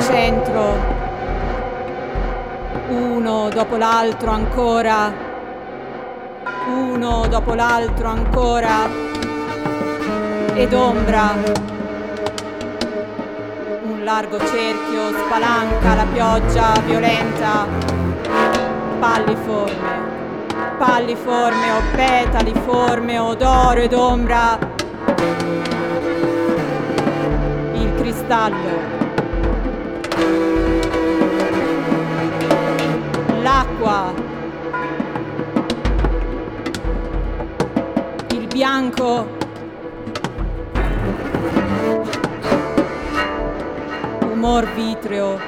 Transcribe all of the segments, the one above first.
centro, uno dopo l'altro ancora, uno dopo l'altro ancora, ed ombra, un largo cerchio spalanca la pioggia violenta, palliforme, palliforme o petaliforme, odore ed ombra, cristallo. l'acqua, il bianco, umor vitreo,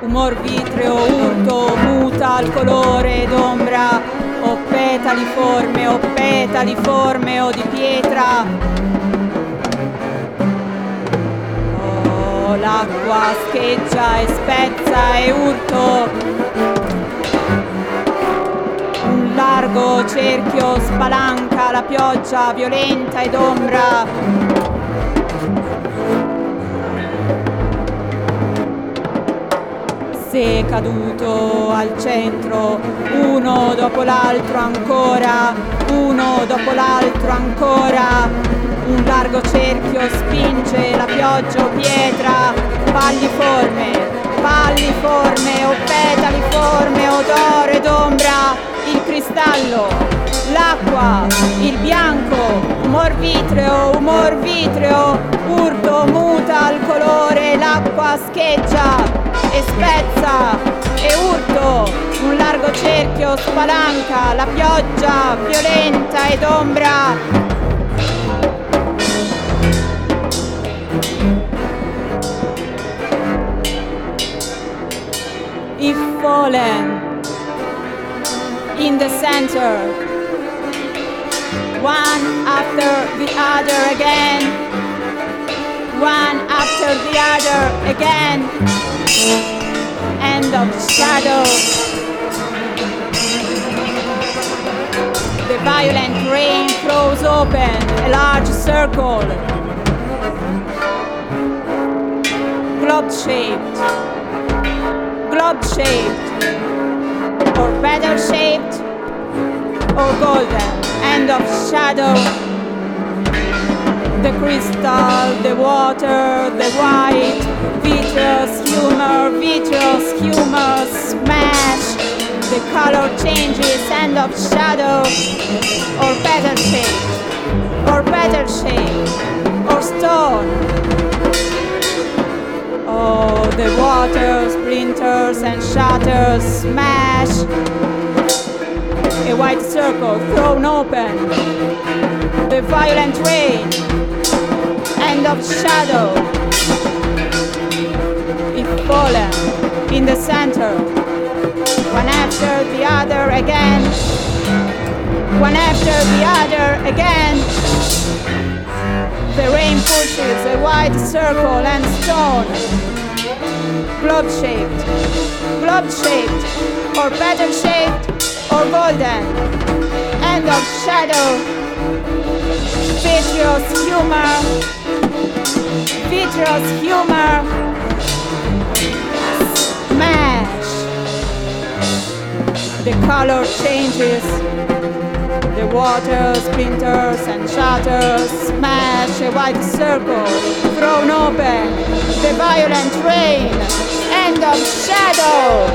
umor vitreo, urto, muta al colore d'ombra, o petali forme, o petali forme, o di pietra. L'acqua scheggia e spezza e urto un largo cerchio spalanca la pioggia violenta ed ombra. Se caduto al centro, uno dopo l'altro ancora, uno dopo l'altro ancora, un largo cerchio spinge la pioggia o pietra, palliforme, palliforme o petaliforme, odore d'ombra, il cristallo, l'acqua, il bianco, umor vitreo, umor vitreo, urto muta il colore, l'acqua scheggia e spezza. E urto, un largo cerchio spalanca, la pioggia violenta ed ombra. Fallen in the center. One after the other again. One after the other again. End of shadow. The violent rain flows open a large circle. Globe shaped. Globe shaped or better shaped or golden. End of shadow. The crystal the water the white vitreous humor vitreous humor smash. The color changes end of shadow. Or better shape or better shape or stone and shatters, smash. A white circle thrown open. The violent rain. End of shadow. It fallen in the center. One after the other again. One after the other again. The rain pushes a wide circle and stone. Globe shaped, globe shaped, or pattern-shaped, or golden. End of shadow. Vitreous humor. Vitreous humor. Smash. The color changes. The water splinters and shatters, smash a white circle, thrown open, the violent rain, end of shadow.